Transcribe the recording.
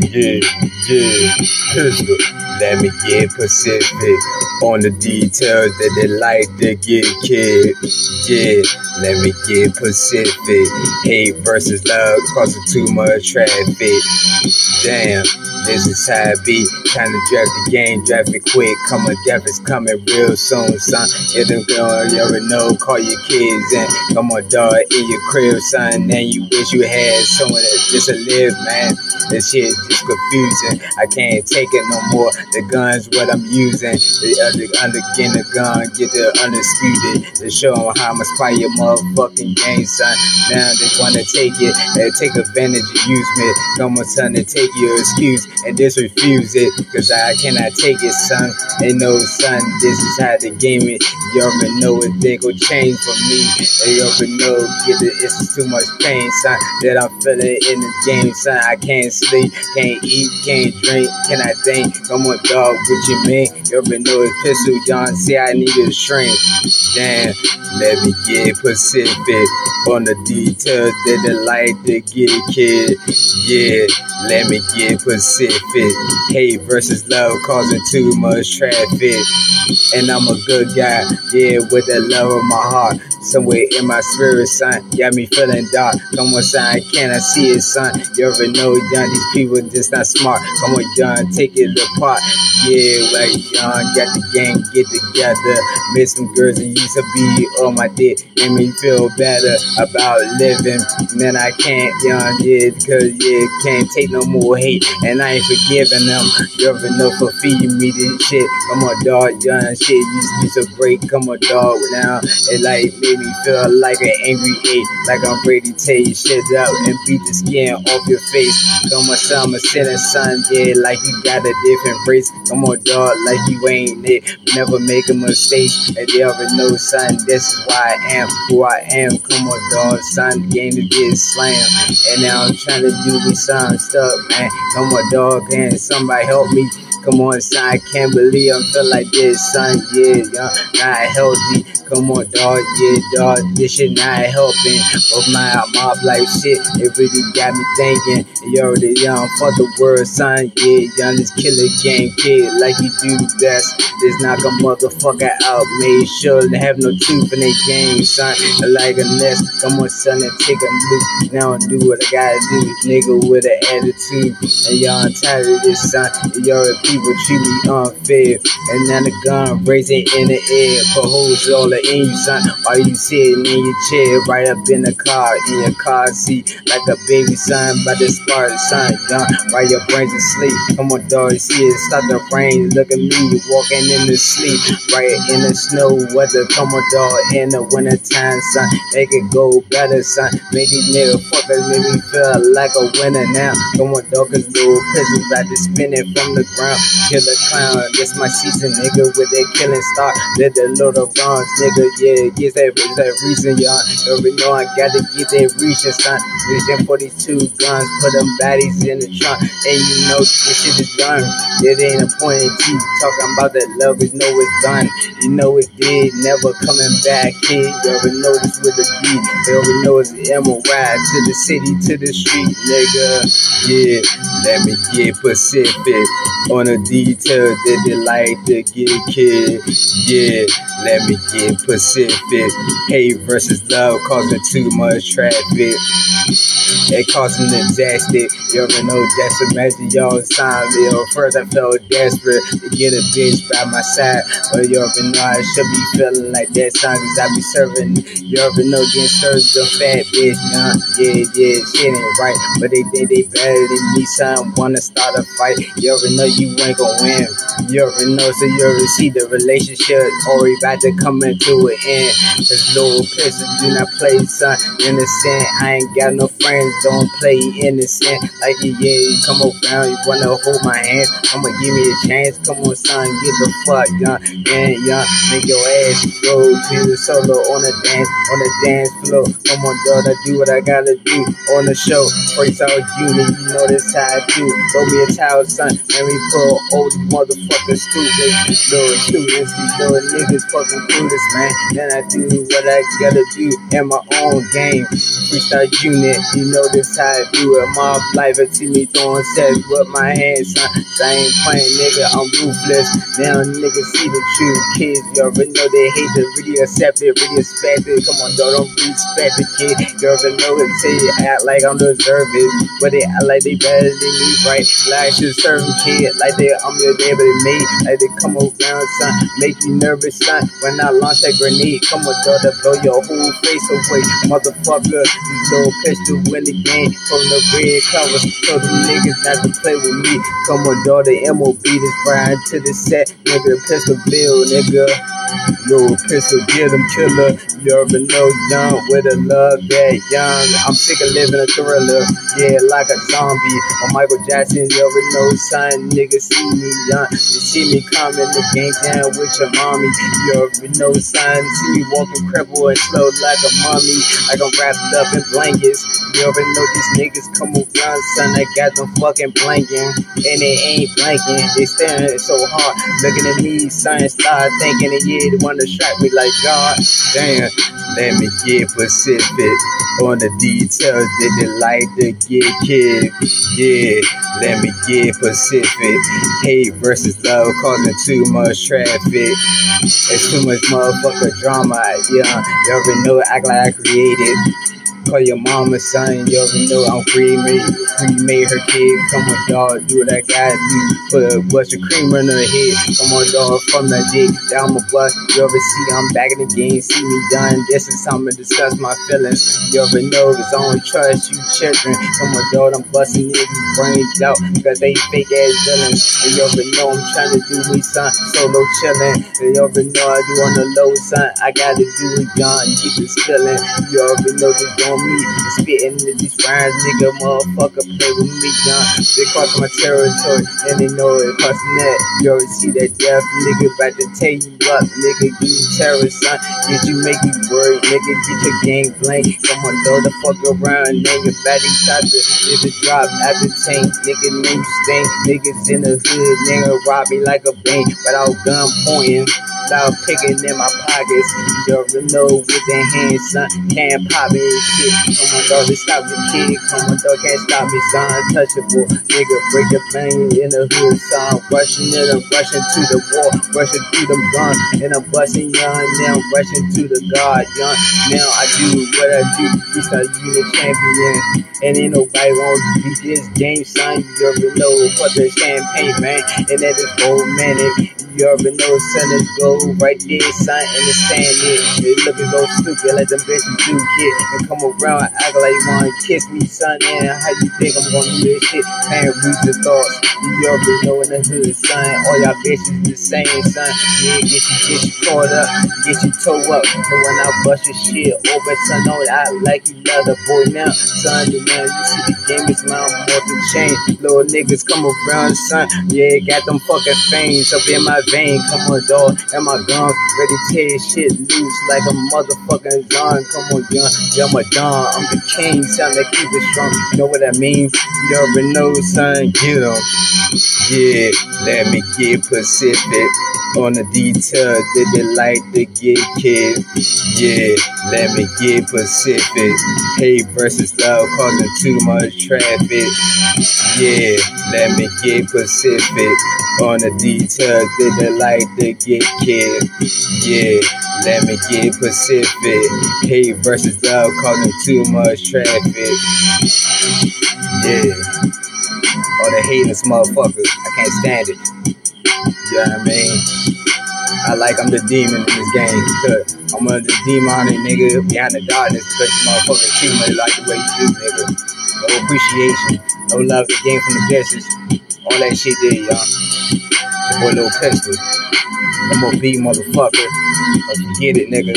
Yeah, yeah. Let me get Pacific on the details that they like to get kid. Yeah, let me get Pacific. Hate versus love causing too much traffic. Damn. This is how it be. Time to draft the game, draft it quick. Come on, death is coming real soon, son. Hit them going, you already know. Call your kids and come on, dog, in your crib, son. And you wish you had someone that just to live, man. This shit just confusing. I can't take it no more. The gun's what I'm using. The other under getting the gun, get the undisputed. To show them how much fire your motherfucking game, son. Now they wanna take it, they take advantage and use me. Come on, son, and take your excuse and just refuse it. Cause I cannot take it, son. Ain't no son, this is how the game is. You already know it, they go change for me. They already know, get it, it's too much pain, son. That I'm feeling in the game, son. I can't sleep, can't eat, can't drink, can I think? Come on, dog, what you mean? You already know it's pistol, John. See, I need a shrink. Damn, let me get Pacific on the details that they like to get, kid. Yeah, let me get Pacific. Hate versus love causing too much traffic. And I'm a good guy, yeah, with the love of my heart. Somewhere in my spirit, son, got me feeling dark. Come on, son, can I see it, son? You ever know, young, these people just not smart. Come on, young, take it apart. Yeah, like young, got the gang, get together. Miss some girls that used to be on my dick. Made me feel better about living. Man, I can't, young, yeah, cause, yeah, can't take no more hate. And I ain't forgiving them. You ever know for feeding me this shit. Come on, dog, young, shit used to be so great. Come on, dog, now it like made me feel like an angry ape. Like I'm ready to take shit up and beat the skin off your face. Come on, son, I'm a sinner, son, yeah, like you got a different race. Come on, dog, like you ain't it. Never make a mistake. And they already know, son, this is why I am who I am. Come on, dog, son, the game is getting slammed. And now I'm trying to do this some stuff, man. Come on, dog, can somebody help me? Come on, son, I can't believe I feel like this, son. Yeah, young, not healthy. Come on, dog, yeah, dog, this shit not helping. But my mob like shit, it really got me thinking. You already young for the world, son. Yeah, young, this killer gang kid, like you do best. Just knock a motherfucker out. Made sure they have no truth in their game, son. Like a nest. Come on, son, and take a loop. Now I do what I gotta do, nigga, with an attitude. And y'all, tired of this, son. Y'all people treat me unfair. And now the gun raising in the air. Put holes all in you, son. While you sitting in your chair, right up in the car, in your car seat, like a baby son. By the spark son, young, while your brains asleep. Come on, dog, see it, stop the brains. Look at me, walking in the sleep, right in the snow weather. Come on, dog, in the wintertime, son. Make it go better, son. Make these niggas fuckers make me feel like a winner now. Come on, dog, cause little pistols about to spin it from the ground. Kill a clown, this my season, nigga, with that killing star. Let the Lord of Bronze, nigga, yeah, get that, that reason, y'all. Every know I gotta get that reason, son. Reaching 42 guns, put them baddies in the trunk. And you know this shit is done. It ain't a point in keep talking about that love, is know it's done. You know it did, never coming back, kid. You already know this with the beat. You already know it's the ride to the city, to the street, nigga. Yeah, let me get Pacific on the details that they like to get, kid. Yeah, let me get Pacific. Hate versus love causing too much traffic. It caused causing disaster. You ever know just imagine y'all sign me. Or first I felt desperate to get a bitch by my side. But you ever know I should be feeling like that cause I be serving. You ever know getting served a fat bitch, nah. Yeah, yeah, shit ain't right. But they think they better than me, son. Wanna start a fight. You ever know you ain't gon' win. You already know, so you already see the relationship already about to come into an end. Cause little pistol do not play, son. Innocent, I ain't got no friends, don't play innocent. Like, yeah, you come around, you wanna hold my hand. I'ma give me a chance. Come on, son, get the fuck, young. Yeah, young, make your ass go to the solo on the dance, on the dance floor. Come on, daughter, do what I gotta do on the show. Freestyle unit, you know this how I do. Throw me a towel, son, and we pull old motherfuckers stupid. Little students, these little niggas fucking through this man. Then I do what I gotta do in my own game. Freestyle unit, you know this how I do it. My life, I see me throwing sets with my hands, son. I ain't playing, nigga, I'm ruthless. Now niggas see the truth. Kids, you already know they hate to really accept it, really expect it. Come on, dog, don't respect the kid. You already know it, say you act like I'm deserve it. But they act like they better than me, right? Like I should serve a kid, like they I'm your neighbor to me. Like they come around, son, make you nervous, son. When I launch grenade, come on, to blow your whole face away. Motherfucker, this little pistol win the game from the red cover. So the niggas not to play with me. Come on, daughter, MOB this Brian to the set. Nigga, pistol bill, nigga. Yo, pistol, get him killer. You already know young with a love that young. I'm sick of living a thriller. Yeah, like a zombie. Or Michael Jackson, you already know, son. Niggas see me young. You see me coming the game down with your mommy. You already know, son. See me walking crippled and slow like a mummy. I'm wrapped up in blankets. You already know these niggas come around, son. I got them fucking blanking. And they ain't blanking. They staring so hard. Looking at me, son. Start thinking, yeah, they wanna strike me like God. Damn. Let me get Pacific on the details that they like to get kid. Yeah, let me get Pacific. Hate versus love causing too much traffic. It's too much motherfucker drama. Yeah, y'all already know it. act like I created. Call your mama, son. You already know I'm free? cremate. Cremate her kid. Come on, dog. Do what I gotta do. Put a bunch of cream on her head. Come on, dog. From that dick down my butt. You already see I'm back in the game. See me done. This is time to discuss my feelings. You already know it's on trust you children. Come on, dog. I'm busting niggas' brains out because they fake ass villains. And you already know I'm trying to do me, son. Solo chillin'. And you already know I do on the low, son. I gotta do it, young. Keep it spillin'. You already know this going me. Spitting in these rhymes, nigga, motherfucker, play with me, young. They cross my territory, and they know it cross that. You already see that death, nigga, about to tear you up, nigga. You terrorist, son. Did you make you worried, nigga? Get your game blank. Someone throw the fuck around, nigga. Batting shots to hit the drop at the tank, nigga. Name stain, niggas in the hood, nigga. Rob me like a bank without gun pointing. Without picking in my pockets, you already know with their hands, son. Can't pop it, shit. Come on, dog, just stop the kid. Come on, dog, can't stop me, son. Untouchable, nigga, break the plane in the hood, son. Rushing it, I'm rushing to the wall, rushing through them guns, and I'm busting young. Now rushing to the guard, young. Now I do what I do, freestyle unit champion. And ain't nobody won't beat this game, son. You already know what the champagne, man. And that is man. You already know, son, let's go right there, son, understand it's it. They looking so stupid, let them bitches do kid. And come around act like you wanna kiss me, son. And how you think I'm gonna do this shit? Can't read your thoughts. You already know in the hood, son. All y'all bitches the same, son. Yeah, get you, get you caught up, get you toe up. But when I bust your shit over, son, don't act like you the boy now, son. You know, you see the game is my more to change. Little niggas come around, son. Yeah, got them fucking fangs up in my vein. Come on, dog, and my guns ready to tear shit loose like a motherfucking gun. Come on, young, yeah, a don. I'm the king, son. That keep it strong. You know what that means? You already know, son. Get 'em. Yeah, let me get Pacific on the details did they like to get kid. Yeah, let me get Pacific. Hate versus love causing too much traffic. Yeah, let me get Pacific on the details did they like to get kid. Yeah, let me get Pacific. Hate versus love causing too much traffic. Yeah. All the hating motherfuckers. I can't stand it. You know what I mean? I like I'm the demon in this game. Cause I'm of the demonic nigga behind the darkness because you motherfuckers treat me like the way you do, nigga. No appreciation, no love to gain from the business. All that shit there, y'all. It's your boy Little Pistol. MOB motherfucker. Don't forget it, nigga.